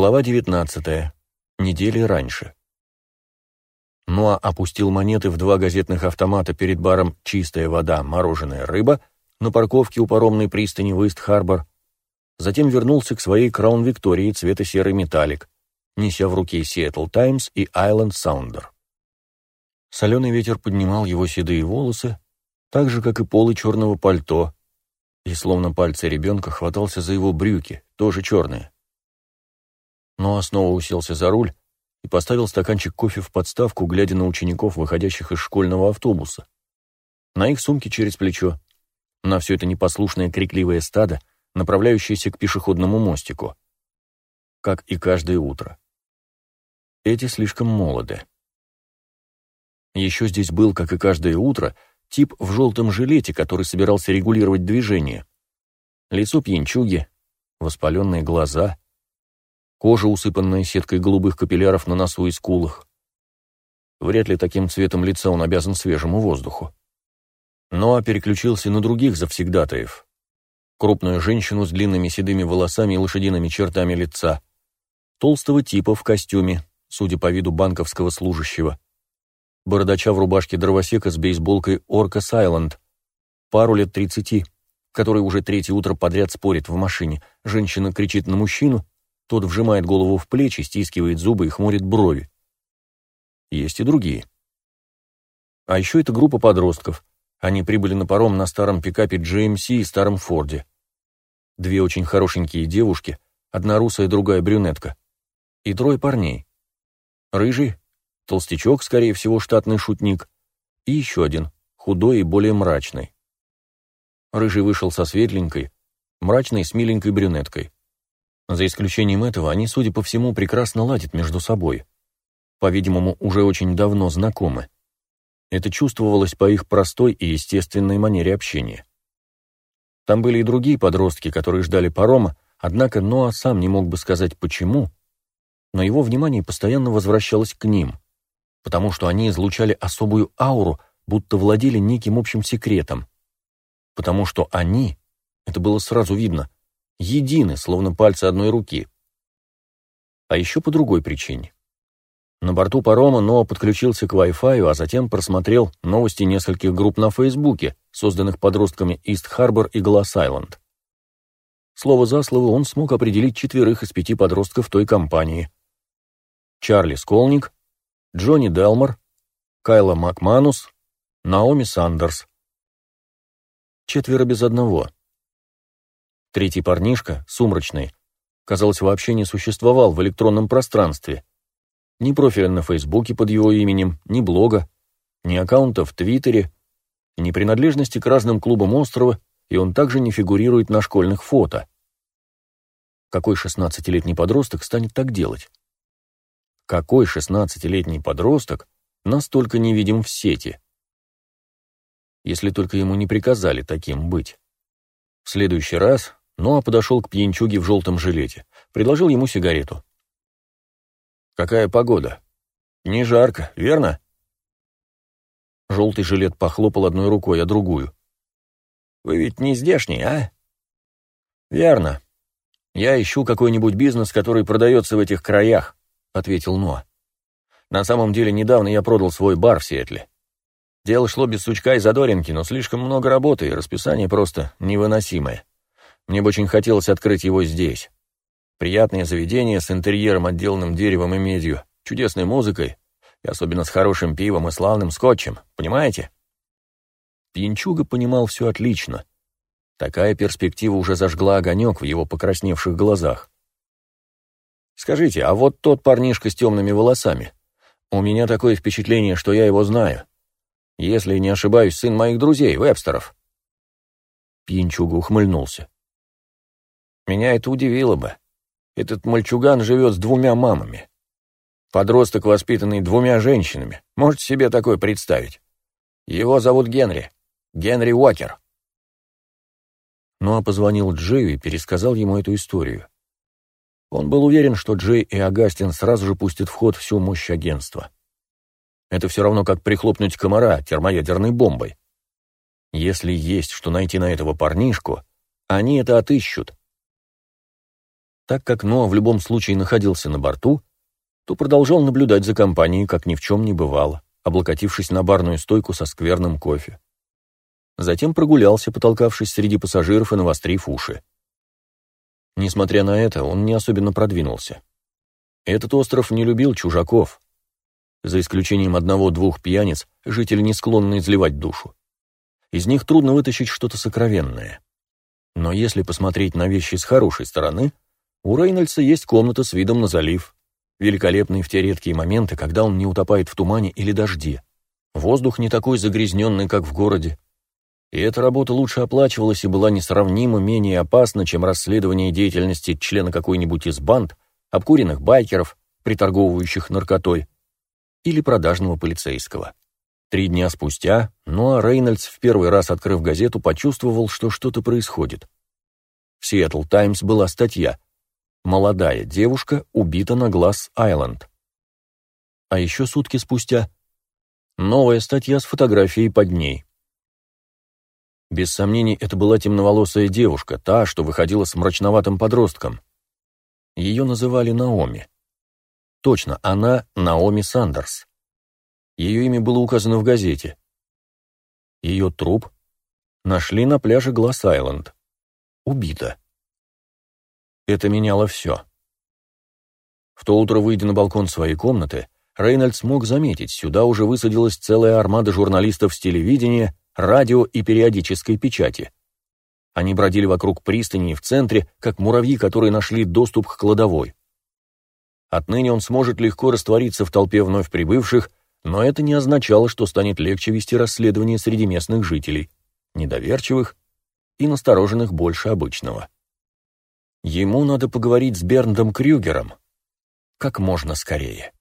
Глава 19. Недели раньше. Ноа опустил монеты в два газетных автомата перед баром «Чистая вода, мороженая рыба» на парковке у паромной пристани в Ист-Харбор, затем вернулся к своей Краун Виктории цвета серый металлик, неся в руке Seattle Times и Island Sounder. Соленый ветер поднимал его седые волосы, так же, как и полы черного пальто, и словно пальцы ребенка хватался за его брюки, тоже черные. Ноа снова уселся за руль и поставил стаканчик кофе в подставку, глядя на учеников, выходящих из школьного автобуса. На их сумки через плечо, на все это непослушное крикливое стадо, направляющееся к пешеходному мостику. Как и каждое утро. Эти слишком молоды. Еще здесь был, как и каждое утро, тип в желтом жилете, который собирался регулировать движение. Лицо пьянчуги, воспаленные глаза, кожа, усыпанная сеткой голубых капилляров на носу и скулах. Вряд ли таким цветом лица он обязан свежему воздуху. Но а переключился на других завсегдатаев. Крупную женщину с длинными седыми волосами и лошадиными чертами лица. Толстого типа в костюме, судя по виду банковского служащего. Бородача в рубашке дровосека с бейсболкой Орка Сайленд. Пару лет тридцати, который уже третье утро подряд спорит в машине. Женщина кричит на мужчину, тот вжимает голову в плечи, стискивает зубы и хмурит брови. Есть и другие. А еще это группа подростков. Они прибыли на паром на старом пикапе GMC и старом Форде. Две очень хорошенькие девушки, одна русая, другая брюнетка. И трое парней. Рыжий, толстячок, скорее всего, штатный шутник, и еще один, худой и более мрачный. Рыжий вышел со светленькой, мрачной с миленькой брюнеткой. За исключением этого, они, судя по всему, прекрасно ладят между собой. По-видимому, уже очень давно знакомы. Это чувствовалось по их простой и естественной манере общения. Там были и другие подростки, которые ждали парома, однако Ноа сам не мог бы сказать почему, но его внимание постоянно возвращалось к ним, потому что они излучали особую ауру, будто владели неким общим секретом. Потому что они, это было сразу видно, едины, словно пальцы одной руки. А еще по другой причине. На борту парома Ноа подключился к Wi-Fi, а затем просмотрел новости нескольких групп на Фейсбуке, созданных подростками Ист-Харбор и Гласс-Айленд. Слово за слово он смог определить четверых из пяти подростков той компании. Чарли Сколник, Джонни Делмор, Кайла Макманус, Наоми Сандерс. Четверо без одного. Третий парнишка, сумрачный, казалось, вообще не существовал в электронном пространстве. Ни профиля на Фейсбуке под его именем, ни блога, ни аккаунта в Твиттере, ни принадлежности к разным клубам острова, и он также не фигурирует на школьных фото. Какой шестнадцатилетний подросток станет так делать? Какой шестнадцатилетний подросток настолько невидим в сети? Если только ему не приказали таким быть. В следующий раз Ноа подошел к пьянчуге в желтом жилете, предложил ему сигарету. «Какая погода? Не жарко, верно?» Желтый жилет похлопал одной рукой, а другую. «Вы ведь не здешний, а?» «Верно. Я ищу какой-нибудь бизнес, который продается в этих краях», — ответил Ноа. «На самом деле, недавно я продал свой бар в Сиэтле. Дело шло без сучка и задоринки, но слишком много работы, и расписание просто невыносимое. Мне бы очень хотелось открыть его здесь. Приятное заведение с интерьером, отделанным деревом и медью, чудесной музыкой, и особенно с хорошим пивом и славным скотчем, понимаете? Пьянчуга понимал все отлично. Такая перспектива уже зажгла огонек в его покрасневших глазах. «Скажите, а вот тот парнишка с темными волосами, у меня такое впечатление, что я его знаю. Если не ошибаюсь, сын моих друзей, Вебстеров». Пьянчуга ухмыльнулся. Меня это удивило бы. Этот мальчуган живет с двумя мамами. Подросток, воспитанный двумя женщинами. Можете себе такое представить? Его зовут Генри. Генри Уокер. Ну а позвонил Джею и пересказал ему эту историю. Он был уверен, что Джей и Агастин сразу же пустят в ход всю мощь агентства. Это все равно, как прихлопнуть комара термоядерной бомбой. Если есть что найти на этого парнишку, они это отыщут, Так как Ноа в любом случае находился на борту, то продолжал наблюдать за компанией, как ни в чем не бывало, облокотившись на барную стойку со скверным кофе. Затем прогулялся, потолкавшись среди пассажиров и навострив уши. Несмотря на это, он не особенно продвинулся. Этот остров не любил чужаков. За исключением одного-двух пьяниц, жители не склонны изливать душу. Из них трудно вытащить что-то сокровенное. Но если посмотреть на вещи с хорошей стороны, у Рейнольдса есть комната с видом на залив, великолепный в те редкие моменты, когда он не утопает в тумане или дожде. Воздух не такой загрязненный, как в городе. И эта работа лучше оплачивалась и была несравнимо менее опасна, чем расследование деятельности члена какой-нибудь из банд, обкуренных байкеров, приторговывающих наркотой, или продажного полицейского. Три дня спустя, Ноа Рейнольдс, в первый раз открыв газету, почувствовал, что что-то происходит. В Seattle Times была статья «Молодая девушка убита на глаз Айленд». А еще сутки спустя новая статья с фотографией под ней. Без сомнений, это была темноволосая девушка, та, что выходила с мрачноватым подростком. Ее называли Наоми. Точно, она Наоми Сандерс. Ее имя было указано в газете. Ее труп нашли на пляже Гласс-Айленд. Убита. Это меняло все. В то утро, выйдя на балкон своей комнаты, Рейнольд смог заметить, сюда уже высадилась целая армада журналистов с телевидения, радио и периодической печати. Они бродили вокруг пристани и в центре, как муравьи, которые нашли доступ к кладовой. Отныне он сможет легко раствориться в толпе вновь прибывших но это не означало, что станет легче вести расследование среди местных жителей, недоверчивых и настороженных больше обычного. Ему надо поговорить с Берндом Крюгером как можно скорее.